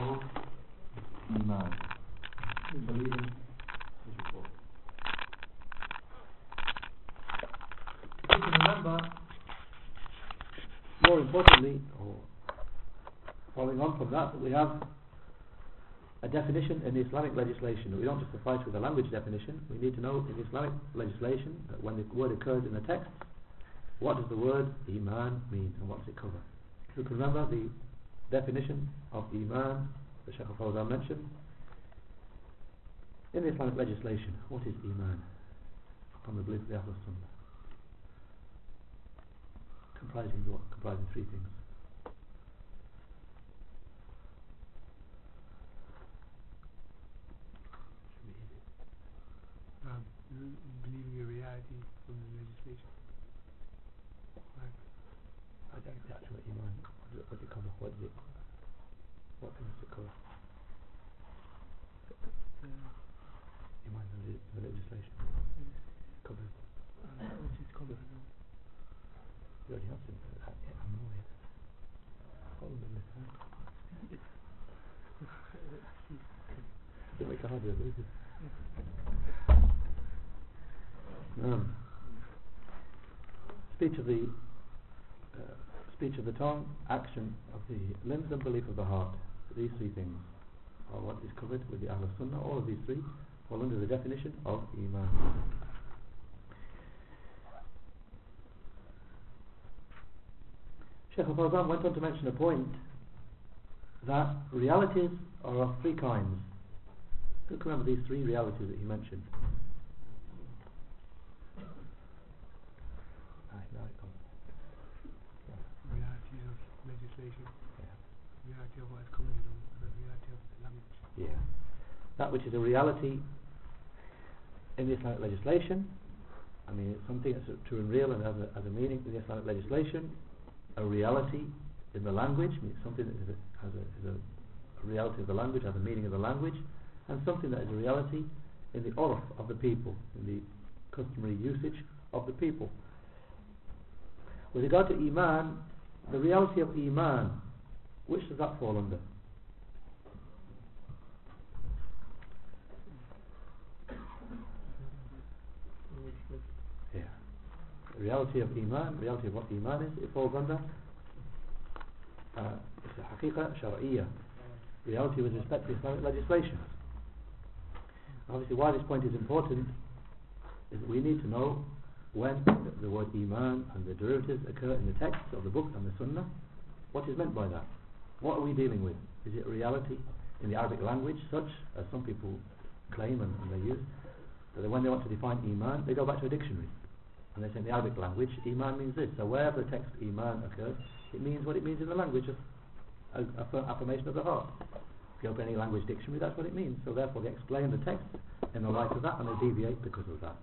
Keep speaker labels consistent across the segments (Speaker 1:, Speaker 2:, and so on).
Speaker 1: Iman. Can remember, more importantly, or following on from that, that we have a definition in the Islamic legislation. We don't just suffice with a language definition. We need to know in Islamic legislation that when the word occurs in the text, what does the word Iman mean and what does it cover? You can remember the definition of Iman that Sheikh al mentioned. In the Islamic legislation, what is Iman? Upon the belief of the Ahlul Sunnah. Comprising what? Comprising three things.
Speaker 2: Um, believing a reality from the legislation.
Speaker 1: I don't exactly what Iman. What does it, what does it? What does it? What things does it cover?
Speaker 2: Uh,
Speaker 1: Iman the, le- the legislation covers.
Speaker 2: uh, what's it called?
Speaker 1: You already answered that. Yeah, I'm annoyed. Hold on a minute. Don't make it harder, do it? Um, speech of the uh, speech of the tongue, action of the limbs, and belief of the heart. These three things are what is covered with the Ahl Sunnah. All of these three fall under the definition of Iman. Sheikh Al-Fawzan went on to mention a point that realities are of three kinds. Can remember these three realities that he mentioned? Aye, now it comes.
Speaker 2: Realities of
Speaker 1: Yeah.
Speaker 2: Reality of what is coming in the reality of the language.
Speaker 1: Yeah. That which is a reality in the Islamic legislation, I mean, it's something that's true and real and has a, has a meaning in the Islamic legislation. A reality in the language, means something that is a, has a, is a, reality of the language, has a meaning of the language, and something that is a reality in the urf of the people, in the customary usage of the people. With regard to Iman, the reality of Iman, which does that fall under? Yeah. The reality of Iman, reality of what Iman is, it falls under uh, it's a haqiqa shar'iyya, reality with respect to Islamic legislation. Obviously, why this point is important is that we need to know when the, word Iman and the derivatives occur in the text of the book and the Sunnah. What is meant by that? What are we dealing with? Is it reality in the Arabic language, such as some people claim and, and they use, that when they want to define Iman, they go back to a dictionary. And they say in the Arabic language, Iman means this. So wherever the text Iman occurs, it means what it means in the language of affirmation of the heart. If you open any language dictionary, that's what it means. So therefore, they explain the text in the light of that, and they deviate because of that.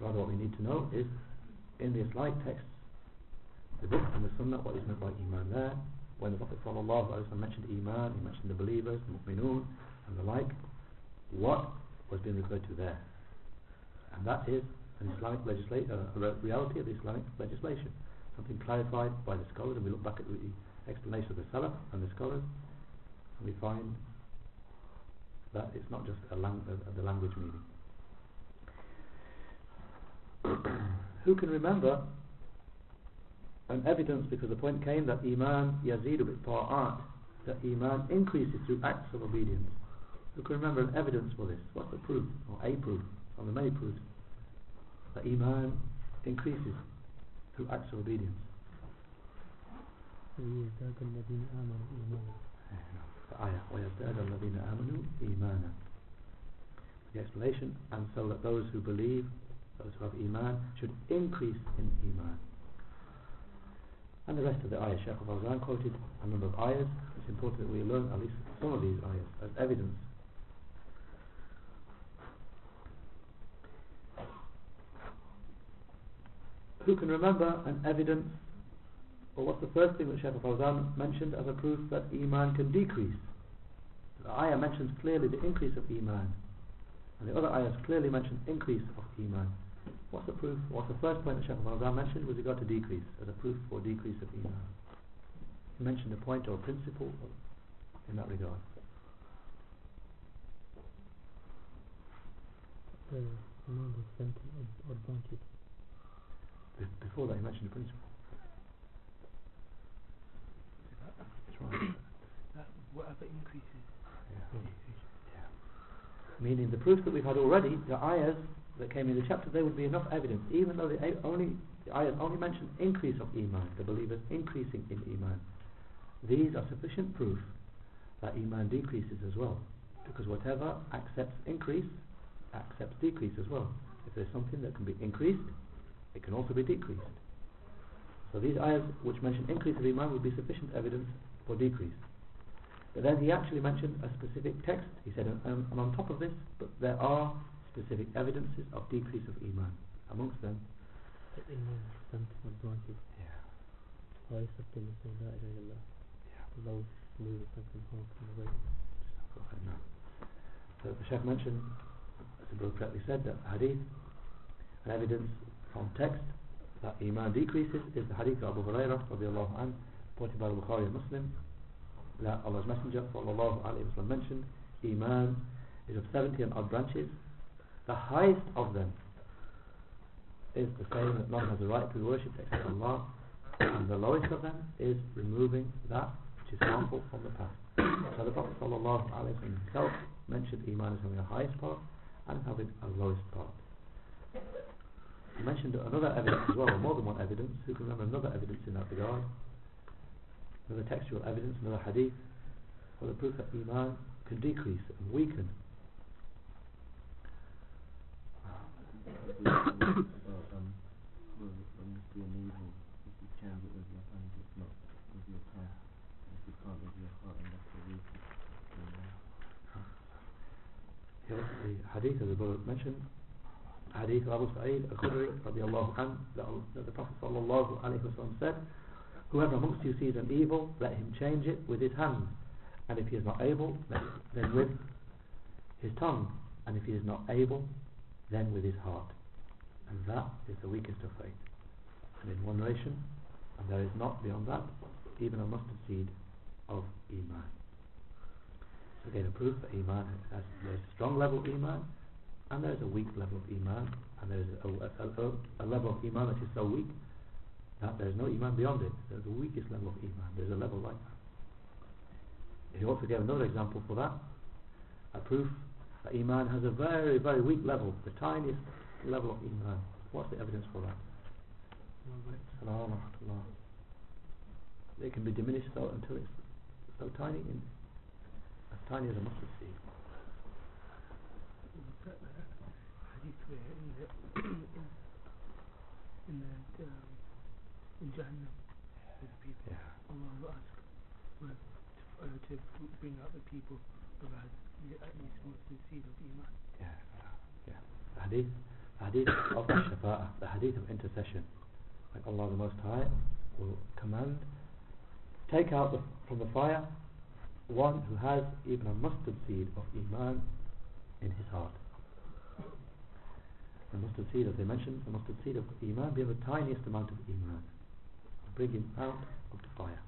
Speaker 1: Rather, what we need to know is in the Islamic texts, the book and the Sunnah, what is meant by Iman there. When the Prophet ﷺ mentioned Iman, he mentioned the believers, the mu'minun, and the like. What was being referred to there? And that is an Islamic legislation, a reality of the Islamic legislation. Something clarified by the scholars, and we look back at the explanation of the Salaf and the scholars, and we find that it's not just a lang uh, the language meaning. who can remember an evidence because the point came that Iman yazidu bi'ta'at that Iman increases through acts of obedience. Who can remember an evidence for this? What's the proof? Or a proof? Or the many proofs that Iman increases through acts of obedience. The explanation and so that those who believe those who have Iman, should increase in Iman. And the rest of the ayah, Shaykh al-Fawzan quoted a number of ayahs. It's important that we learn at least some of these ayahs as evidence. Who can remember an evidence or what's the first thing that Shaykh al-Fawzan mentioned as a proof that Iman can decrease? The ayah mentions clearly the increase of Iman. And the other ayahs clearly mention increase of Iman. What's the proof? What's the first point that Shaykh al-Fawzan mentioned with regard to decrease, as a proof for decrease of Iman? He mentioned a point or a principle in that regard?
Speaker 3: The amount of sentence or, or.
Speaker 1: Be- before that, you mentioned the principle. That's right.
Speaker 2: Uh, that whatever increases.
Speaker 1: Yeah. Yeah. Meaning the proofs that we've had already, the ayahs that came in the chapter, there would be enough evidence, even though the only the ayahs only mention increase of iman, the believers increasing in iman. These are sufficient proof that iman decreases as well, because whatever accepts increase accepts decrease as well. If there's something that can be increased, it can also be decreased. So these ayahs which mention increase of iman would be sufficient evidence for decrease. But then he actually mentioned a specific text. He said, and, and on top of this, but there are specific evidences of decrease of iman. Amongst them,
Speaker 3: The iman or branches.
Speaker 1: yeah,
Speaker 3: is something saying la ilaha illallah?
Speaker 1: yeah.
Speaker 3: Low move something home from the way.
Speaker 1: So the Sheikh mentioned, as the brother correctly said, that hadith, an evidence from text that iman decreases is the hadith of Abu Hurairah radiallahu anhu, reported by Bukhari and Muslim, that Allah's Messenger sallallahu alayhi wa sallam mentioned, iman is of 70 and odd branches. The highest of them is the saying that none has a right to be worshipped except Allah, and the lowest of them is removing that which is harmful from the past. So the Prophet wasallam himself mentioned iman as having a highest part and having a lowest part. He mentioned another evidence as well, or more than one evidence. Who can remember another evidence in that regard? Another textual evidence, another hadith, for the proof that iman can decrease and weaken. Hadith as the brother mentioned, hadith of Abu Sa'id al-Khudri radiallahu anhu, the Prophet sallallahu alayhi wa said, Whoever amongst you sees an evil, let him change it with his hand. And if he is not able, then with his tongue. And if he is not able, then with his heart. And that is the weakest of faith. And in one narration, and there is not beyond that, even a mustard seed of Iman. So again, a proof that Iman has, there's a strong level of Iman, and there's a weak level of Iman, and there's a, a, a, a level of Iman that is so weak that there's no Iman beyond it. There's the weakest level of Iman. There's a level like that. He also gave another example for that, a proof Iman has a very, very weak level, the tiniest level of Iman. What's the evidence for that? Salam wa rahmatullah. They can be diminished so until it's so tiny, in, as tiny as a mustard seed.
Speaker 2: Was that the hadith where in the in, in the um, in Jahannam with the people
Speaker 1: Yeah.
Speaker 2: Allah will ask well, to, uh, to bring out the people who had
Speaker 1: Yeah, yeah. The hadith, hadith of shafa'ah, the hadith of intercession. Like Allah the Most High will command, take out the, from the fire one who has even a mustard seed of iman in his heart. The mustard seed, as they mentioned, the mustard seed of iman being the tiniest amount of iman. Bring him out of the fire.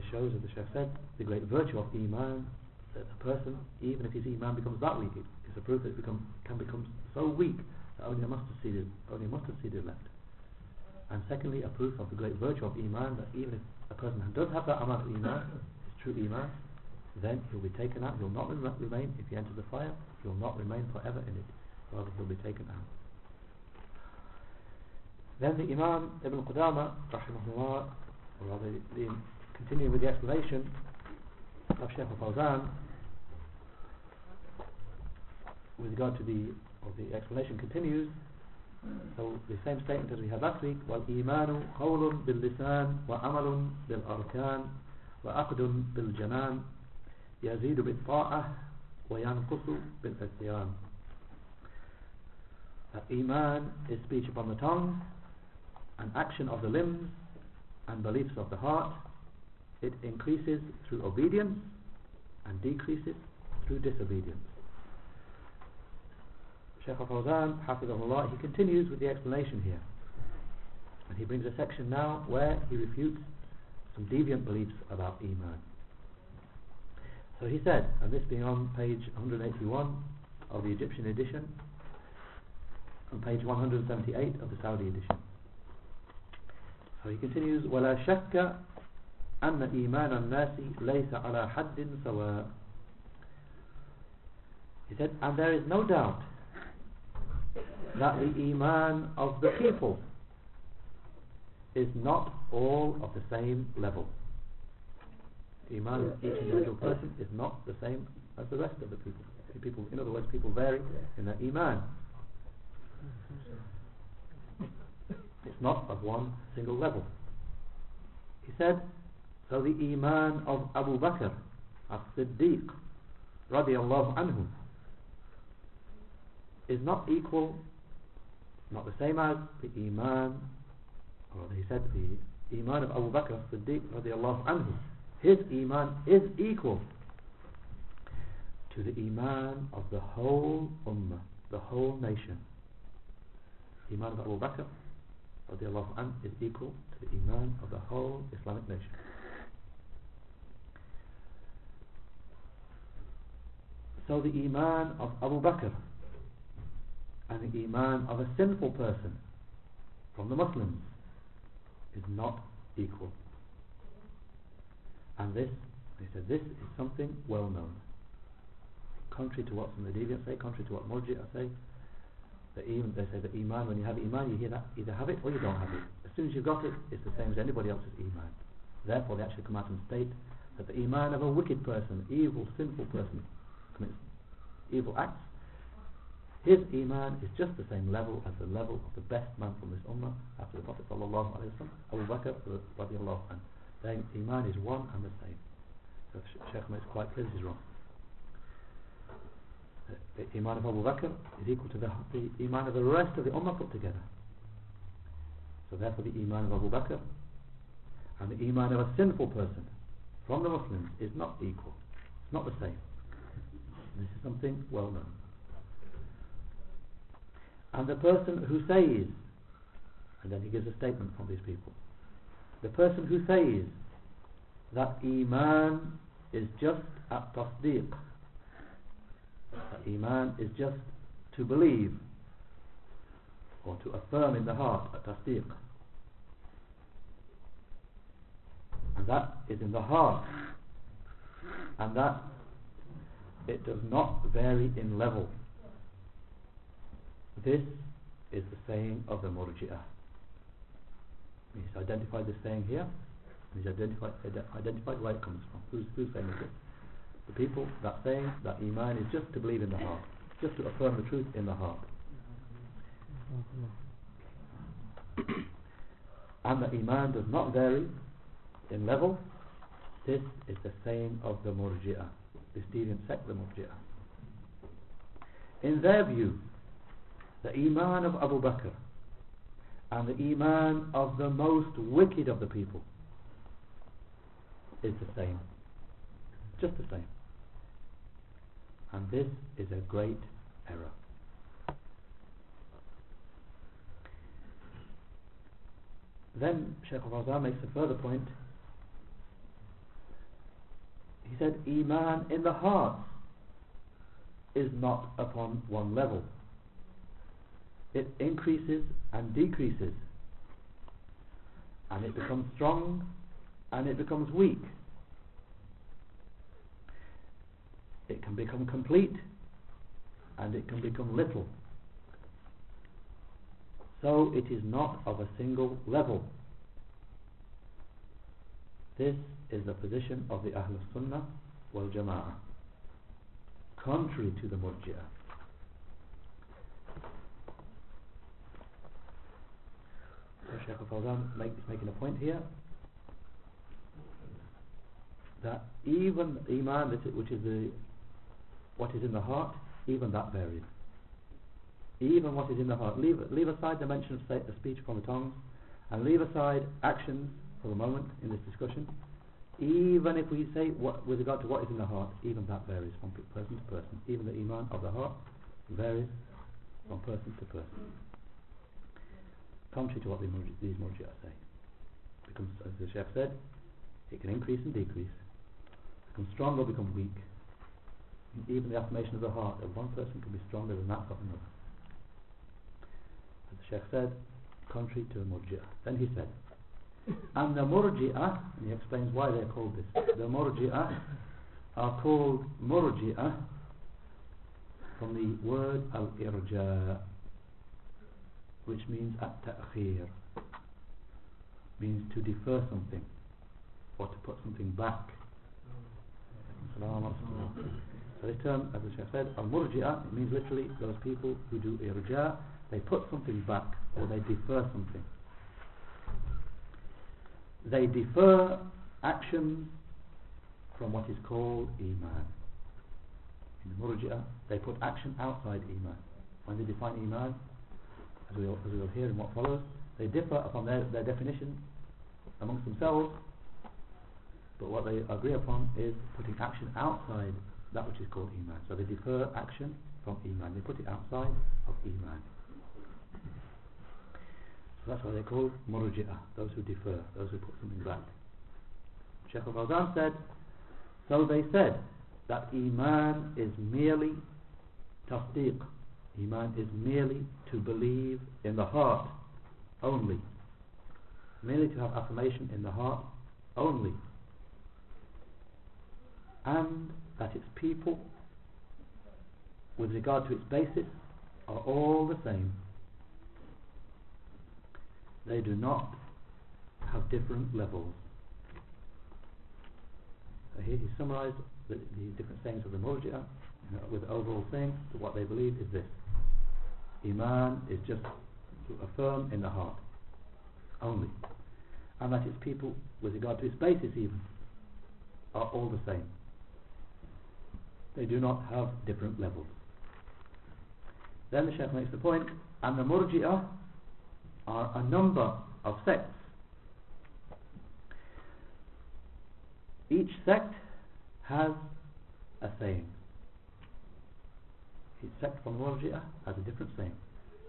Speaker 1: This shows, as the Sheikh said, the great virtue of Iman, that a person, even if his Iman becomes that weak, it is a proof that it become, can become so weak that only a mustard seed is, only a mustard seed is left. And secondly, a proof of the great virtue of Iman, that even if a person who does have that amount of Iman, his true Iman, then he'll be taken out, he'll not rem- remain, if he enters the fire, he'll not remain forever in it, rather he'll be taken out. Then the Imam Ibn Qudama, rahimahullah, or rather the, continuing with the explanation of Shaykh al-Fawzan, with regard to the, or the explanation continues, so the same statement as we had last week, وَالْإِيمَانُ قَوْلٌ بِاللِّسَانِ وَعَمَلٌ بِالْأَرْكَانِ وَعَقْدٌ بِالْجَنَانِ يَزِيدُ بِالطَّاعَةِ وَيَنْقُصُ بِالْعِصْيَانِ That Iman is speech upon the tongue, and action of the limbs, and beliefs of the heart. It increases through obedience, and decreases through disobedience. Shaykh al-Fawzan, Hafizahullah, he continues with the explanation here. And he brings a section now where he refutes some deviant beliefs about Iman. So he said, and this being on page 181 of the Egyptian edition, on page 178 of the Saudi edition. So he continues, ولا شك أن إيمان الناس ليس على حد سواء He said, and there is no doubt that the Iman of the people is not all of the same level. The Iman of each individual person is not the same as the rest of the people. The people in other words, people vary in their Iman. It's not of one single level. He said, so the Iman of Abu Bakr as-Siddiq radiallahu anhu is not equal, not the same as the Iman, or he said the Iman of Abu Bakr as-Siddiq radiallahu anhu. His Iman is equal to the Iman of the whole Ummah, the whole nation. The Iman of Abu Bakr radiallahu anhu is equal to the Iman of the whole Islamic nation. So the Iman of Abu Bakr and the Iman of a sinful person from the Muslims is not equal. And this, they said, this is something well known. Contrary to what some of the deviants say, contrary to what Murji'ah say, they say that Iman, when you have Iman, you hear that, either have it or you don't have it. As soon as you've got it, it's the same as anybody else's Iman. Therefore, they actually come out and state that the Iman of a wicked person, evil, sinful person, commits evil acts, his Iman is just the same level as the level of the best man from this Ummah after the Prophet sallallahu alaihi wasallam, Abu Bakr radiallahu anhu. Their Iman is one and the same. So Sheikh makes quite clear this is wrong. The, the Iman of Abu Bakr is equal to the, the Iman of the rest of the Ummah put together. So therefore the Iman of Abu Bakr and the Iman of a sinful person from the Muslims is not equal. It's not the same. This is something well known. And the person who says, and then he gives a statement from these people, the person who says that Iman is just at tasdeeq, that Iman is just to believe or to affirm in the heart at tasdeeq, and that is in the heart, and that it does not vary in level. This is the saying of the Murji'ah. He's identified this saying here. He's identified, identified where it comes from. Who's, who's saying this? The people that saying that Iman is just to believe in the heart, just to affirm the truth in the heart. and that Iman does not vary in level. This is the saying of the Murji'ah, this the Murji'ah. In their view, the Iman of Abu Bakr and the Iman of the most wicked of the people is the same. Just the same. And this is a great error. Then Shaykh al makes a further point. He said, Iman in the heart is not upon one level. It increases and decreases and it becomes strong and it becomes weak. It can become complete and it can become little. So it is not of a single level. This is the position of the Ahlul Sunnah wal Jama'ah contrary to the Murji'ah So Shaykh al-Fawzan make, is making a point here that even Iman, which is the what is in the heart, even that varies. Even what is in the heart. Leave, leave aside the mention of the speech from the tongues and leave aside actions for the moment in this discussion. Even if we say what, with regard to what is in the heart, even that varies from person to person. Even the Iman of the heart varies from person to person contrary to what the, these Murji'ah say. Because, as the Sheikh said, It can increase and decrease, become strong or become weak. And even the affirmation of the heart of one person can be stronger than that of another. As the Sheikh said, contrary to the Murji'ah. Then he said, and the Murji'ah, and he explains why they're called this. The Murji'ah are called Murji'ah from the word al-irja, which means at-ta'khir, means to defer something or to put something back. So this term, as the said, al-murji'ah, means literally those people who do irja, they put something back or they defer something. They defer action from what is called iman. In the murji'ah, they put action outside iman. When they define iman, as we'll, as we'll hear in what follows, they differ upon their, their definition amongst themselves, but what they agree upon is putting action outside that which is called iman. So they defer action from iman. They put it outside of iman. That's why they call murji'ah, those who defer, those who put something back. Sheikh al-Fawzan said, so they said that iman is merely tasdeeq. Iman is merely to believe in the heart only. Merely to have affirmation in the heart only. And that its people, with regard to its basis, are all the same. They do not have different levels. So here he summarized the, the different sayings of the Murji'ah you know, with the overall thing that what they believe is this. Iman is just to affirm in the heart only. And that its people, with regard to its basis even, are all the same. They do not have different levels. Then the Shaykh makes the point, and the Murji'ah are a number of sects. Each sect has a saying. Each sect from Murji'ah has a different saying.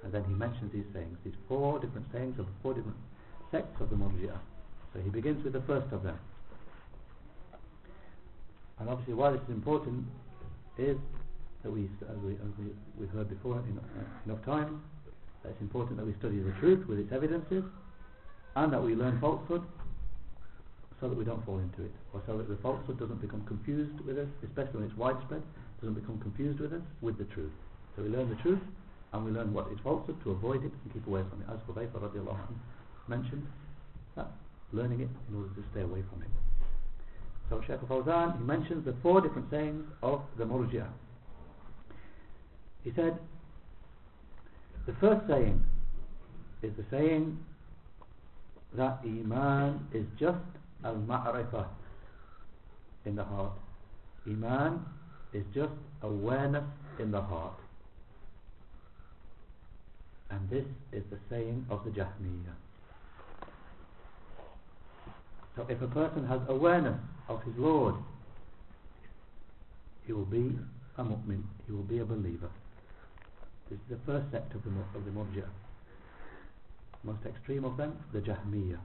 Speaker 1: And then he mentions these sayings, these four different sayings of the four different sects of the Murji'ah. So he begins with the first of them. And obviously why this is important is that we, as we, as we, we heard before in, uh, enough time, it's important that we study the truth with its evidences and that we learn falsehood so that we don't fall into it or so that the falsehood doesn't become confused with us, especially when it's widespread, doesn't become confused with us with the truth. So we learn the truth and we learn what is falsehood to avoid it and keep away from it. As Hudayfa radiallahu anhu mentioned, that learning it in order to stay away from it. So Shaykh Fawzan, he mentions the four different sayings of the Murji'ah. He said, the first saying is the saying that Iman is just al-ma'rifah in the heart. Iman is just awareness in the heart. And this is the saying of the Jahmiyyah. So if a person has awareness of his Lord, he will be a mu'min, he will be a believer. Is the first sect of the, of the Murji'ah. Most extreme of them, the Jahmiyyah.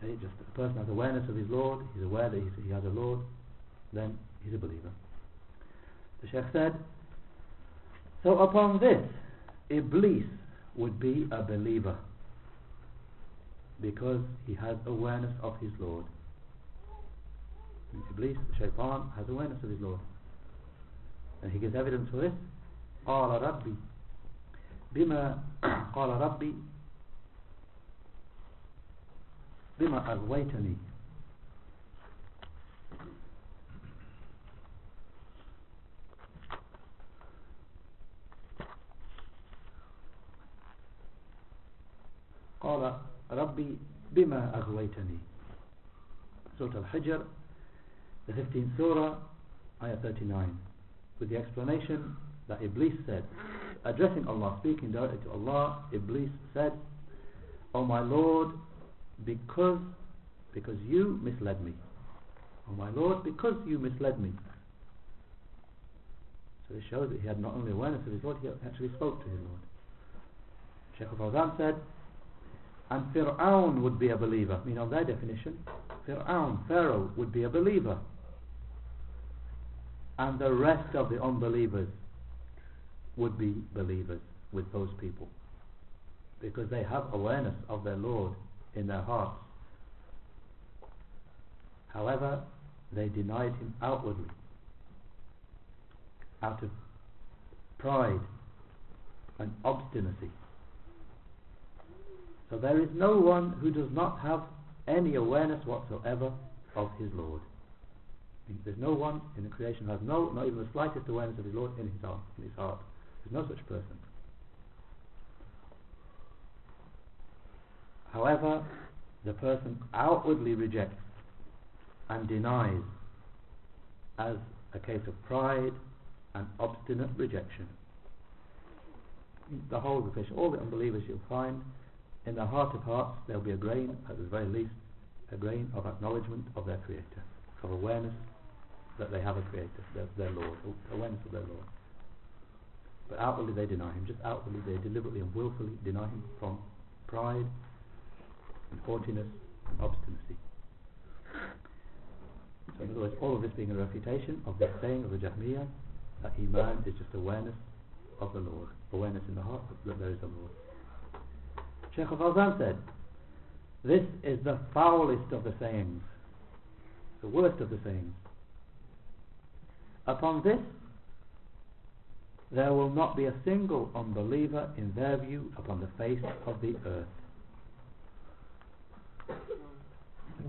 Speaker 1: They say just a person has awareness of his Lord, he's aware that he has a Lord, then he's a believer. The Sheikh said, so upon this, Iblis would be a believer because he has awareness of his Lord. Iblis, shaitan, has awareness of his Lord. he gives evidence for this. قال ربي بما قال ربي بما أغويتني. قال ربي بما أغويتني. سورة الحجر the 15th surah آية ayah 39 with the explanation that Iblis said. Addressing Allah speaking directly to Allah Iblis said Oh my Lord because because you misled me. Oh my Lord because you misled me. So this shows that he had not only awareness of his Lord he actually spoke to his Lord. Shaykh al-Fawzan said And Fir'aun would be a believer. I mean, on their definition, Fir'aun, Pharaoh, would be a believer. And the rest of the unbelievers would be believers with those people. Because they have awareness of their Lord in their hearts. However, they denied him outwardly out of pride and obstinacy. So there is no one who does not have any awareness whatsoever of his Lord. There's no one in the creation who has no, not even the slightest awareness of his Lord in his heart. In his heart. There's no such person. However, the person outwardly rejects and denies as a case of pride and obstinate rejection. The whole of the creation, all the unbelievers you'll find, in their heart of hearts, there'll be a grain, at the very least, a grain of acknowledgement of their Creator, of awareness that they have a Creator, their, their Lord, awareness of their Lord. But outwardly they deny Him, just outwardly they deliberately and willfully deny Him from pride and haughtiness and obstinacy. So in other words, all of this being a refutation of the saying of the Jahmiyyah that Iman is just awareness of the Lord, awareness in the heart that there is a Lord. Sheikh Fawzan said, this is the foulest of the sayings, the worst of the sayings. Upon this, there will not be a single unbeliever in their view upon the face of the earth.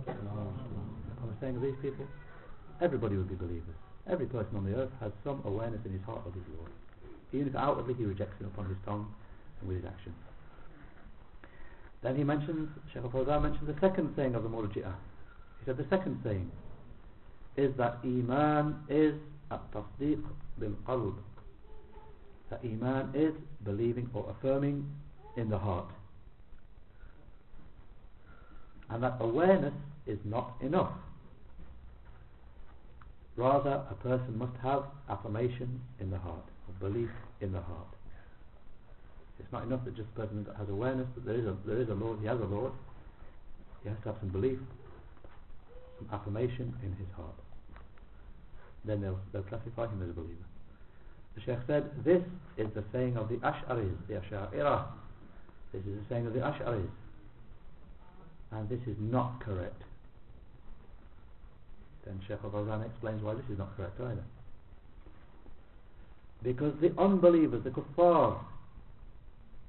Speaker 1: Upon the saying of these people, everybody would be believers. Every person on the earth has some awareness in his heart of his Lord. Even if outwardly he rejects him upon his tongue and with his action. Then he mentions, Shaykh al-Fawzan mentions the second saying of the Murji'ah. He said the second saying is that Iman is at-tasdeeq bil-qalb. That Iman is believing or affirming in the heart. And that awareness is not enough. Rather, a person must have affirmation in the heart, or belief in the heart. It's not enough that just a person has awareness that there is a there is a Lord, he has a Lord. He has to have some belief, some affirmation in his heart. Then they'll they'll classify him as a believer. The Sheikh said, This is the saying of the Ash'aris, the Ash'ariyah. This is the saying of the Ash'aris. And this is not correct. Then Sheikh al-Fawzan explains why this is not correct either. Because the unbelievers, the kuffar,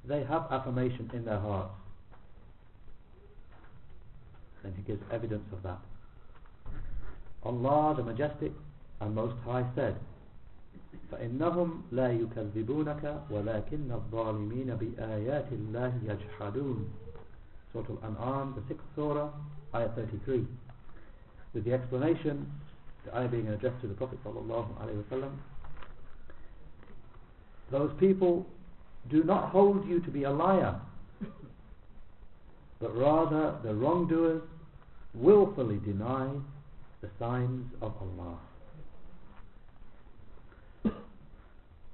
Speaker 1: they have affirmation in their hearts. Then he gives evidence of that. Allah the Majestic and Most High said, فإنهم لا يكذبونك ولكن الظالمين بآيات الله يجحدون Surah Al-An'am, the 6th Surah, Ayah 33 with the explanation, the ayah being addressed to the Prophet ﷺ, those people do not hold you to be a liar, but rather the wrongdoers willfully deny the signs of Allah.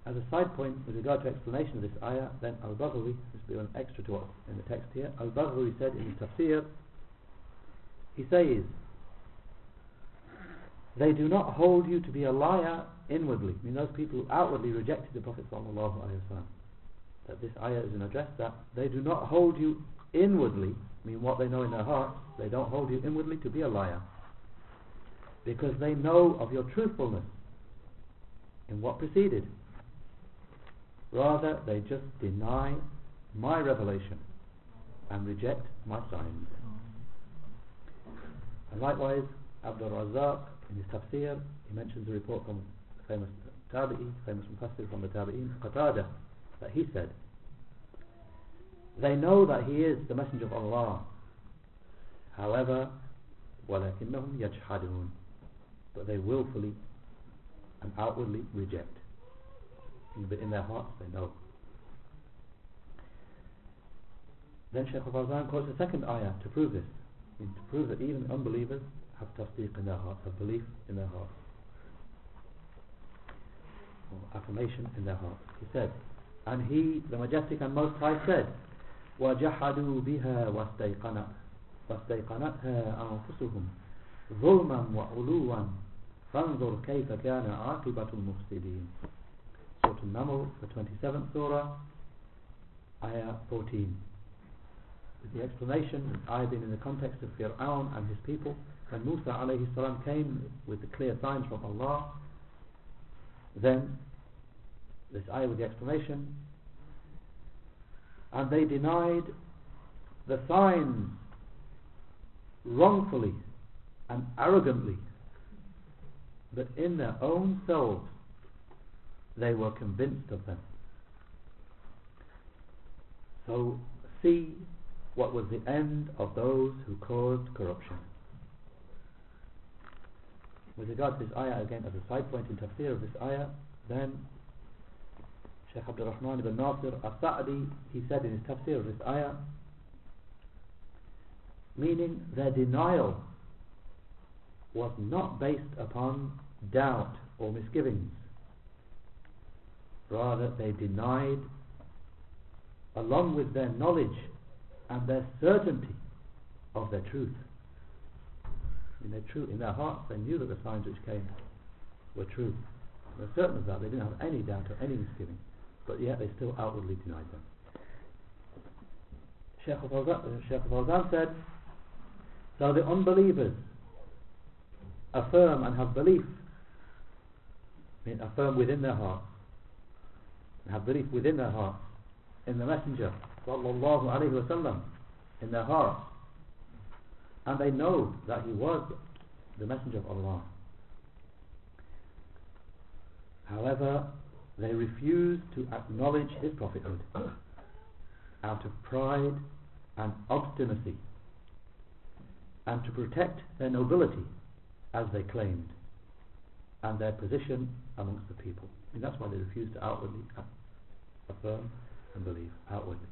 Speaker 1: As a side point with regard to explanation of this ayah, then Al-Baghawi, this will be an extra to what's in the text here, Al-Baghawi said in his tafsir, he says, they do not hold you to be a liar inwardly. I mean, those people who outwardly rejected the Prophet ﷺ, that this ayah is an address that they do not hold you inwardly, I mean what they know in their hearts, they don't hold you inwardly to be a liar. Because they know of your truthfulness in what preceded. Rather, they just deny my revelation and reject my signs. And likewise, Abdul Razak in his tafsir, he mentions a report from the famous Tabi'i, famous Mufassir from the Tabi'in, Qatada, that he said, they know that he is the messenger of Allah. However, وَلَكِنَّهُمْ يَجْحَدُونَ But they willfully and outwardly reject. But in their hearts they know. Then Shaykh al-Fawzan quotes a second ayah to prove this. I mean, to prove that even unbelievers have tasdeeq in their hearts, have belief in their hearts. Or affirmation in their hearts. He said, and he, the Majestic and Most High said, وجحدوا بها واستيقنت واستيقنتها أنفسهم ظلما وعلوا فانظر كيف كان عاقبة المفسدين Surah An-Naml, the 27th Surah, Ayah 14. With the explanation, ayah being in the context of Fir'aun and his people, when Musa alayhi salam came with the clear signs from Allah, then this ayah with the explanation, and they denied the signs wrongfully and arrogantly, but in their own selves they were convinced of them. So see what was the end of those who caused corruption. With regard to this ayah, again as a side point in tafsir of this ayah, then Shaykh Abdul Rahman ibn Nasir al-Sa'di, he said in his tafsir of this ayah, meaning their denial was not based upon doubt or misgivings. Rather, they denied, along with their knowledge and their certainty of their truth. In their in their hearts, they knew that the signs which came were true. They were certain of that. They didn't have any doubt or any misgiving, but yet they still outwardly denied them. Sheikh al-Fawzan uh, said, so the unbelievers affirm and have belief, affirm within their hearts, have belief within their hearts in the Messenger sallallahu alaihi wasallam in their hearts, and they know that he was the Messenger of Allah. However, they refuse to acknowledge his prophethood out of pride and obstinacy and to protect their nobility as they claimed and their position amongst the people. And that's why they refused to outwardly affirm and believe outwardly.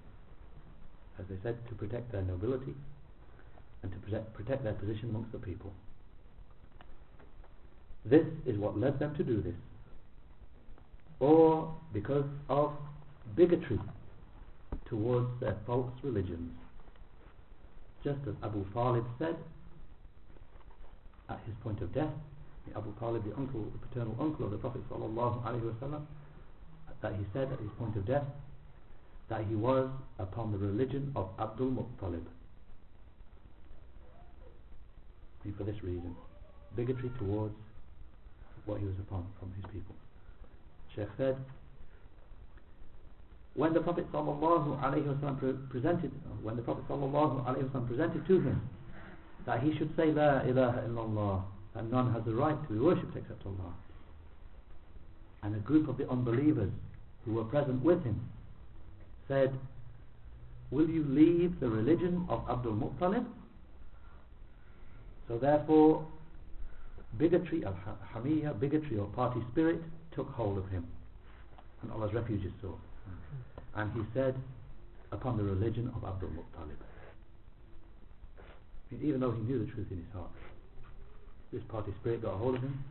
Speaker 1: As they said, to protect their nobility and to protect, protect their position amongst the people. This is what led them to do this. Or because of bigotry towards their false religions. Just as Abu Talib said at his point of death, Abu Talib, the uncle, the paternal uncle of the Prophet sallallahu alaihi wasallam, that he said at his point of death that he was upon the religion of Abdul Muttalib. And for this reason, bigotry towards what he was upon from his people. Sheikh said, when the Prophet wasallam pre presented, when the Prophet wasallam presented to him that he should say La ilaha illallah, and none has the right to be worshipped except Allah. And a group of the unbelievers who were present with him said, Will you leave the religion of Abdul Muttalib? So therefore, bigotry, al-hamiyya, bigotry or party spirit, took hold of him. And Allah's refuge is sought. And he said, upon the religion of Abdul Muttalib. Even though he knew the truth in his heart. This party spirit got a hold of him,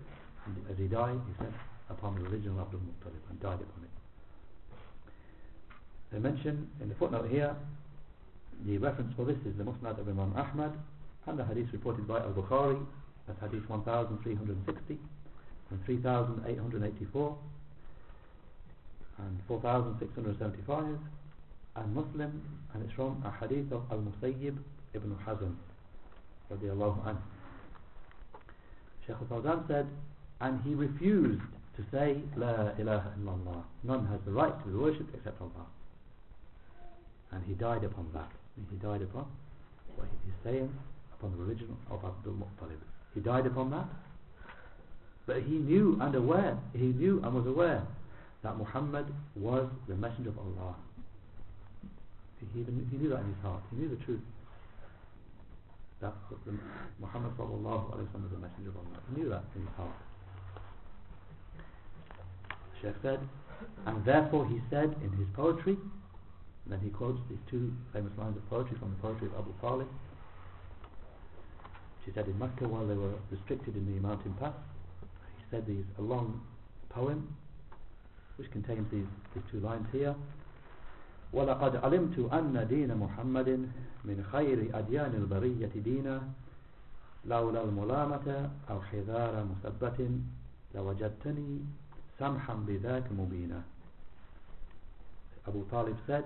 Speaker 1: and as he died, he said, upon the religion of Abdul Muttalib, and died upon it. They mention in the footnote here, the reference for this is the Musnad of Imam Ahmad, and the hadith reported by Al-Bukhari, that's hadith 1360, and 3884, and 4675, and Muslim, and it's from a hadith of Al-Musayyib ibn Hazn, radiallahu anhu. Shaykh al-Fawzan said, and he refused to say, La ilaha illallah. None has the right to be worshipped except Allah. And he died upon that. He died upon what he is saying, upon the religion of Abdul Muttalib. He died upon that. But he knew and aware, he knew and was aware that Muhammad was the messenger of Allah. He, he knew that in his heart. He knew the truth. That Muhammad sallallahu alayhi wa was the messenger of Allah. He knew that in his heart. The Sheikh said, and therefore he said in his poetry, and then he quotes these two famous lines of poetry from the poetry of Abu Talib. She said in Mecca while they were restricted in the mountain pass, he said these a long poem which contains these, these two lines here. ولقد علمت أن دين محمد من خير أديان البرية دينا لولا الملامة أو حذار مثبت لوجدتني samham bidak mubina. Abu Talib said,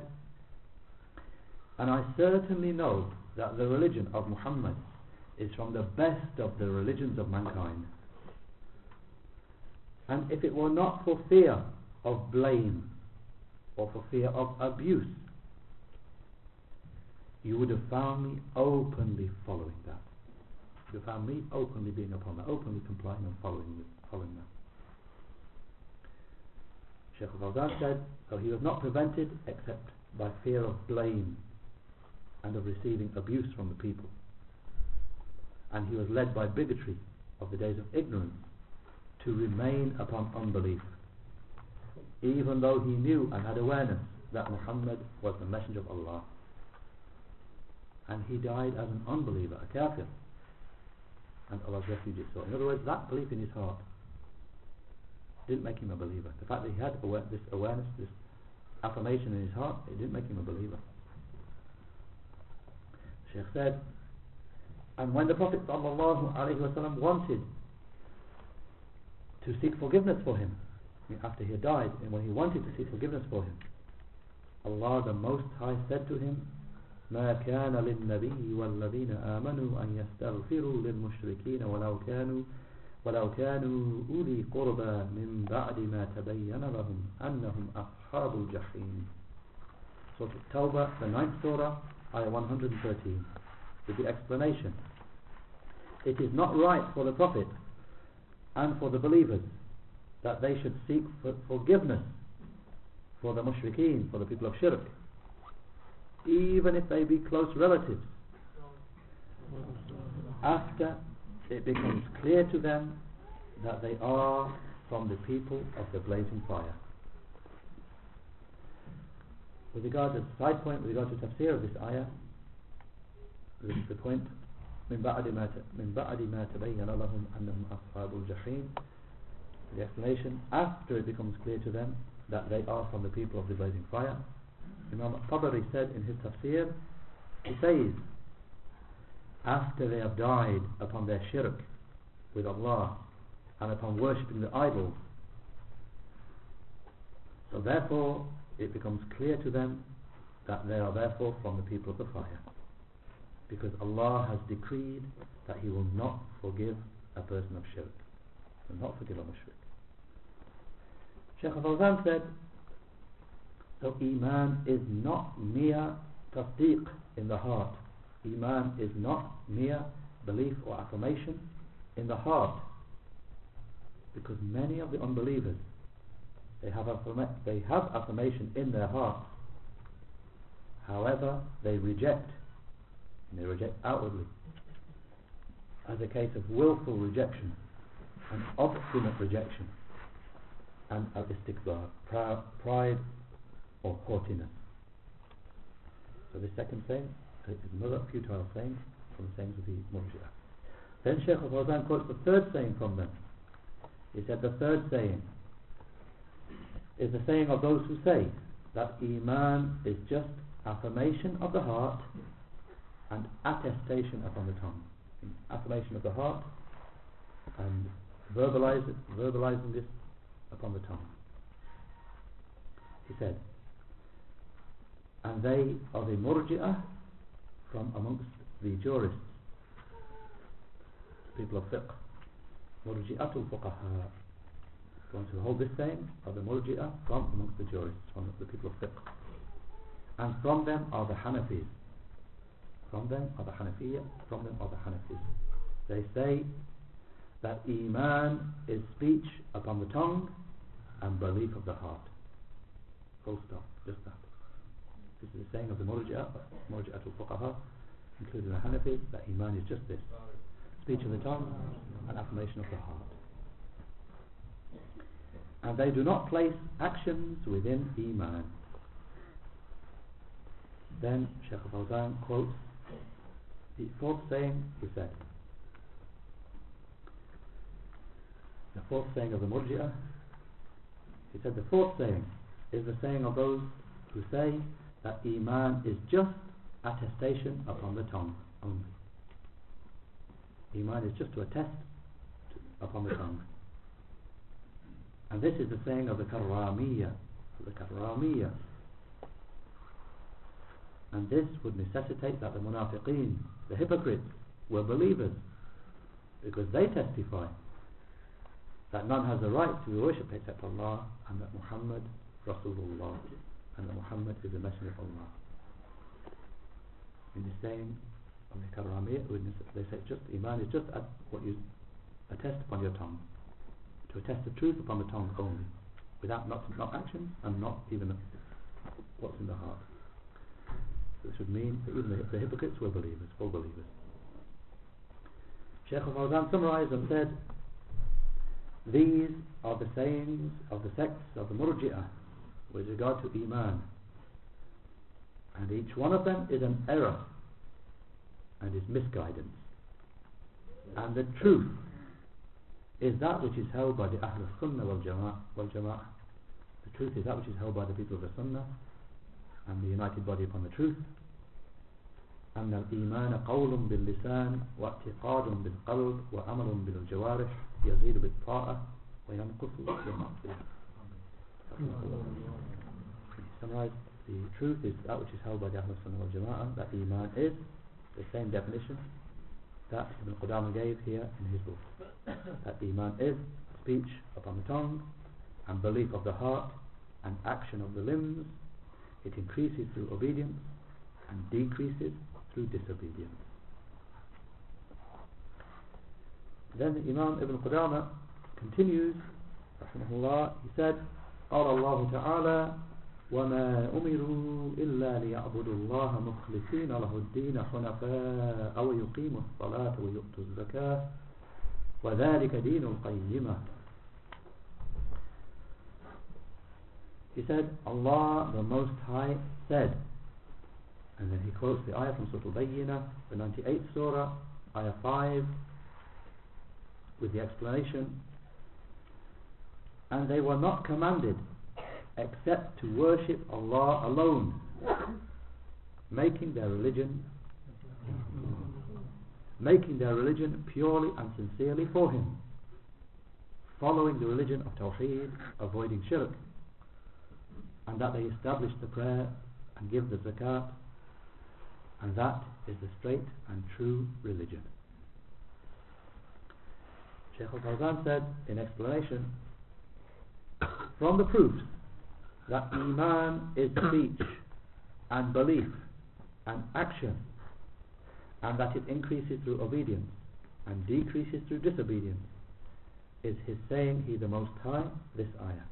Speaker 1: And I certainly know that the religion of Muhammad is from the best of the religions of mankind. And if it were not for fear of blame or for fear of abuse, you would have found me openly following that. You found me openly being upon that, openly complying and following, following that. Sheikh al-Fawzan said so he was not prevented except by fear of blame and of receiving abuse from the people. And he was led by bigotry of the days of ignorance to remain upon unbelief even though he knew and had awareness that Muhammad was the messenger of Allah. And he died as an unbeliever, a kafir and Allah's refuge so in other words that belief in his heart didn't make him a believer the fact that he had aware, this awareness this affirmation in his heart it didn't make him a believer Sheikh said and when the Prophet ﷺ wanted to seek forgiveness for him after he had died and when he wanted to seek forgiveness for him Allah the Most High said to him ما كان للنبي والذين آمنوا أن يستغفروا للمشركين ولو كانوا ولو كانوا أولي قربى من بعد ما تبين لهم أنهم أصحاب الجحيم Surah Tawbah, the ninth surah, ayah 113 with the explanation it is not right for the Prophet and for the believers that they should seek for forgiveness for the mushrikeen, for the people of shirk even if they be close relatives after it becomes clear to them that they are from the people of the blazing fire with regard to the side point with regard to tafsir of this ayah this is the point من بعد ما من بعد ما تبين لهم أنهم أصحاب الجحيم the explanation after it becomes clear to them that they are from the people of the blazing fire Imam Tabari said in his tafsir he says after they have died upon their shirk with Allah and upon worshipping the idols so therefore it becomes clear to them that they are therefore from the people of the fire. Because Allah has decreed that he will not forgive a person of shirk. Will not forgive a mushrik. Shaykh al-Fawzan said so Iman is not mere tasdeeq in the heart Iman is not mere belief or affirmation in the heart because many of the unbelievers they have, they have affirmation in their heart. However they reject and they reject outwardly as a case of willful rejection and obstinate rejection and al-istikbar pride or haughtiness. So the second saying another futile saying from the sayings of the Murji'ah then Shaykh al-Fawzan quotes the third saying from them. He said the third saying is the saying of those who say that Iman is just affirmation of the heart and attestation upon the tongue. Affirmation of the heart and verbalize it, verbalizing this upon the tongue. He said and they are the murji'ah from amongst the jurists. People of fiqh. Murji'atul fuqaha. Going to hold this saying are the murji'ah from amongst the jurists from the people of fiqh. And from them are the Hanafis. From them are the Hanafiya from them are the Hanafis. They say that Iman is speech upon the tongue and belief of the heart. Full stop. Just that this is the saying of the Murji'ah Murji'atul Fuqaha including the Hanafis that Iman is just this speech of the tongue and affirmation of the heart. And they do not place actions within Iman. Then Shaykh al-Fawzan quotes the fourth saying he said the fourth saying of the Murji'ah he said the fourth saying is the saying of those who say that Iman is just attestation upon the tongue only. Iman is just to attest to, upon the tongue. And this is the saying of the Karramiyya, the Karramiyya. And this would necessitate that the Munafiqeen, the hypocrites, were believers because they testify that none has the right to be worshipped except Allah and that Muhammad Rasulullah and that Muhammad is the messenger of Allah. In the saying of the Karramiyya, they say just Iman is just at what you attest upon your tongue. To attest the truth upon the tongue only, without not, not action and not even what's in the heart. This would mean that even the, the hypocrites were believers, full believers. Shaykh al-Fawzan summarized and said, these are the sayings of the sects of the Murji'ah with regard to Iman. And each one of them is an error and is misguidance. And the truth is that which is held by the Ahl Sunnah wal Jama'ah. Wal Jama'ah. The truth is that which is held by the people of the Sunnah and the united body upon the truth. أن الإيمان قول باللسان واعتقاد بالقلب وعمل بالجوارح يزيد بالطاعة وينقص بالمعصية. Summarize the truth is that which is held by the Ahl Sunnah wal Jama'ah that Iman is the same definition that Ibn Qudama gave here in his book. That Iman is speech upon the tongue and belief of the heart and action of the limbs. It increases through obedience and decreases through disobedience. Then the Imam Ibn Qudama continues, he said, قال الله تعالى وما أمروا إلا ليعبدوا الله مخلصين له الدين حنفاء ويقيموا الصلاة ويؤتوا الزكاة وذلك دين القيمة He said, Allah the Most High said, and then he quotes the ayah from Surah Al-Bayyinah, the 98th surah, ayah 5, with the explanation, and they were not commanded except to worship Allah alone, making their religion making their religion purely and sincerely for Him, following the religion of Tawheed, avoiding shirk, and that they establish the prayer and give the zakat, and that is the straight and true religion. Shaykh al-Fawzan said in explanation, from the proofs that Iman is speech and belief and action and that it increases through obedience and decreases through disobedience is his saying he the most high this ayah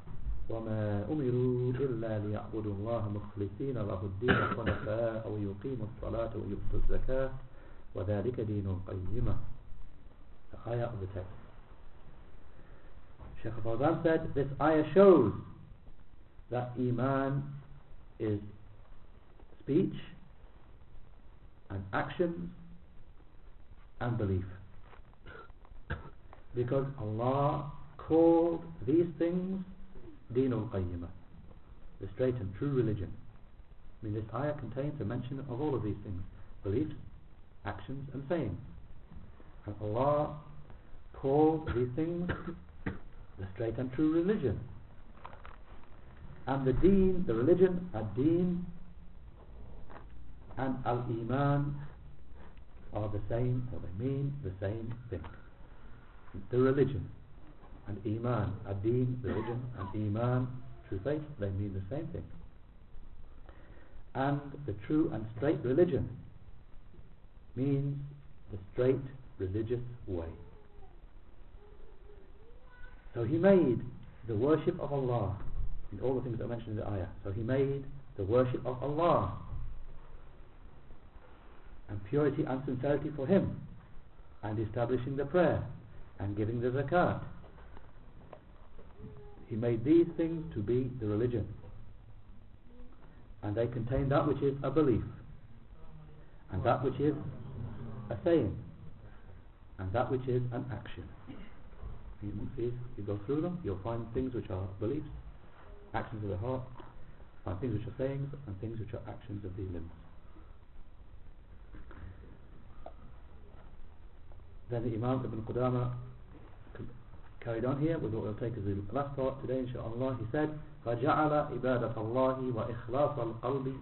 Speaker 1: وما أمروا إلا ليعبدوا الله مخلصين له الدين حنفاء ويقيموا الصلاة ويؤتوا الزكاة وذلك دين القيمة the ayah of the text Shaykh Fawzan said this ayah shows that Iman is speech and actions and belief. Because Allah called these things Dinul Qayyimah the straight and true religion. I mean this ayah contains a mention of all of these things beliefs, actions and sayings. And Allah called these things the straight and true religion. And the deen, the religion, ad-deen and al-iman are the same or they mean the same thing. The religion and iman ad-deen, religion and iman, true faith they mean the same thing. And the true and straight religion means the straight religious way so he made the worship of Allah in all the things that are mentioned in the ayah. So he made the worship of Allah and purity and sincerity for him and establishing the prayer and giving the zakat. He made these things to be the religion. And they contain that which is a belief and that which is a saying and that which is an action you see, you go through them you'll find things which are beliefs actions of the heart and things which are sayings and things which are actions of the limbs. Then the Imam Ibn Qudama c- carried on here with what we'll take as the last part today inshaAllah. He said, فَجَعَلَ عِبَادَةَ اللَّهِ وَإِخْلَاصَ الْقَلْبِ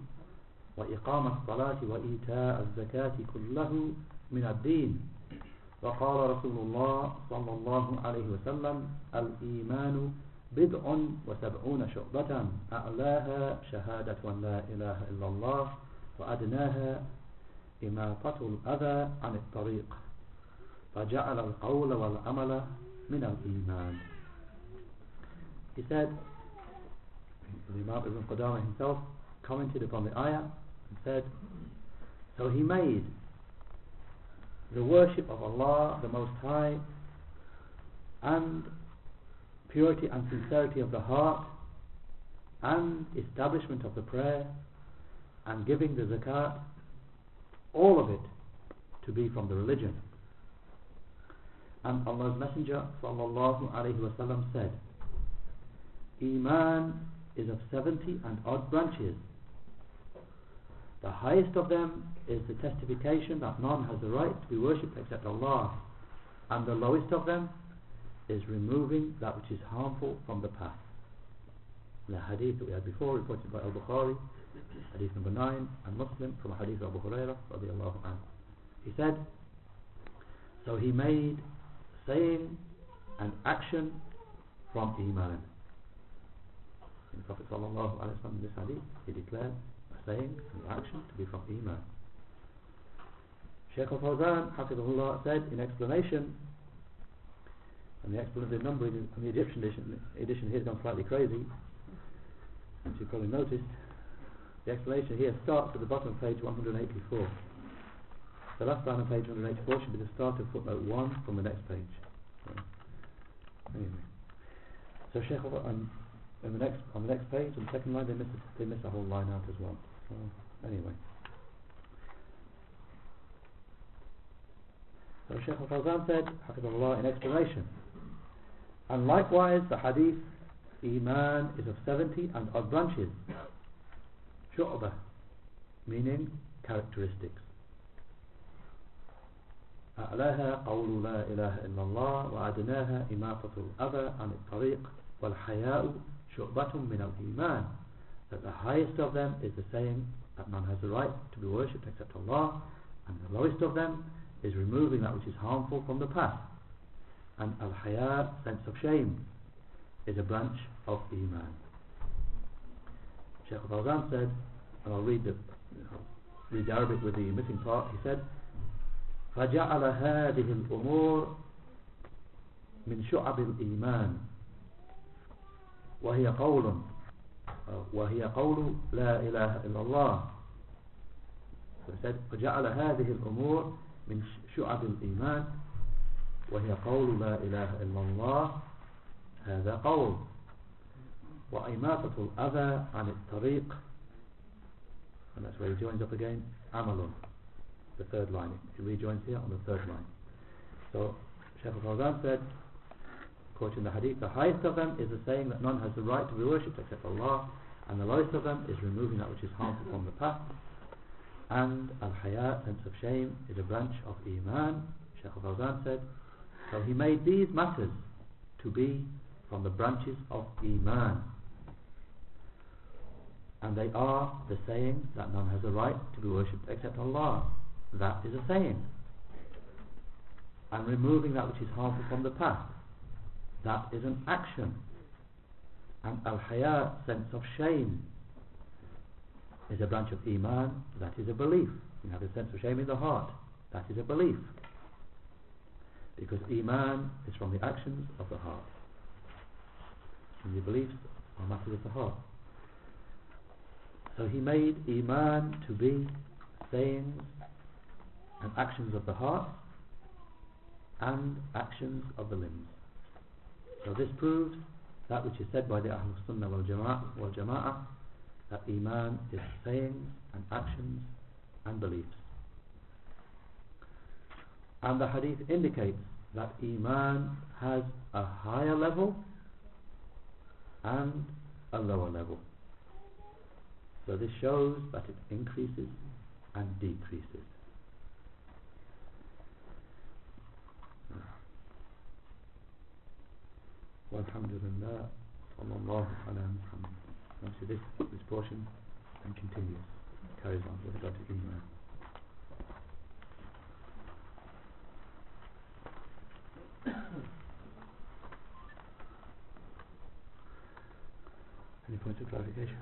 Speaker 1: وإقام الصلاة وإيتاء الزكاة كله من الدين وقال رسول الله صلى الله عليه وسلم الإيمان بضع وسبعون شعبة أعلاها شهادة لا إله إلا الله وأدناها إماطة الأذى عن الطريق. فجعل القول والعمل من الإيمان. He said, the Imam Ibn Qudama himself commented upon the ayah and said, So he made the worship of Allah the Most High and purity and sincerity of the heart and establishment of the prayer and giving the zakat all of it to be from the religion. And Allah's Messenger sallallahu said Iman is of 70 and odd branches. The highest of them is the testification that none has the right to be worshipped except Allah. And the lowest of them is removing that which is harmful from the path. The hadith that we had before reported by Al-Bukhari hadith number 9 and Muslim from a hadith of Abu Hurairah he said so he made saying and action from Iman. In Prophet sallallahu alaihi wasallam in this hadith he declared a saying and action to be from Iman Shaykh al-Fawzan Hafizullah said in explanation and the explanation number in the Egyptian edition, edition here has gone slightly crazy as you probably noticed. The explanation here starts at the bottom of page 184 the last line of page 184 should be the start of footnote 1 from the next page. Anyway. So Shaykh and, and the next, on the next page on the second line they miss, they miss a whole line out as well. So anyway so Shaykh al-Fawzan said Hafizullah in explanation and likewise the hadith Iman is of 70 and odd branches Shu'bah meaning characteristics أعلاها قول لا إله إلا الله وأدناها إماطة الأذى عن الطريق والحياء شعبة من الإيمان that the highest of them is the saying that none has the right to be worshipped except Allah and the lowest of them is removing that which is harmful from the path and al-haya sense of shame is a branch of Iman Shaykh al-Fawzan said and I'll read the I'll read the Arabic with the missing part he said فجعل هذه الأمور من شعب الإيمان وهي قول وهي قول لا إله إلا الله فجعل هذه الأمور من شعب الإيمان وهي قول لا إله إلا الله هذا قول وإماتة الأذى عن الطريق and that's where he joins up again عمل the third line he rejoins here on the third line so Shaykh al-Fawzan said quoting the hadith the highest of them is the saying that none has the right to be worshipped except Allah and the lowest of them is removing that which is harmful from the path and al-haya sense of shame is a branch of iman Shaykh al-Fawzan said. So he made these matters to be from the branches of iman. And they are the saying that none has a right to be worshipped except Allah. That is a saying. And removing that which is harmful from the path that is an action. And al-haya sense of shame is a branch of iman that is a belief. You have a sense of shame in the heart. That is a belief. Because iman is from the actions of the heart. And your beliefs are matters of the heart. So he made iman to be sayings and actions of the heart and actions of the limbs. So this proves that which is said by the Ahlul Sunnah wal Jama'ah that Iman is sayings and actions and beliefs and the hadith indicates that Iman has a higher level and a lower level So this shows that it increases and decreases. والحمد لله صلى الله على محمد now see this, this portion and continues carries on with regard to Iman any points of clarification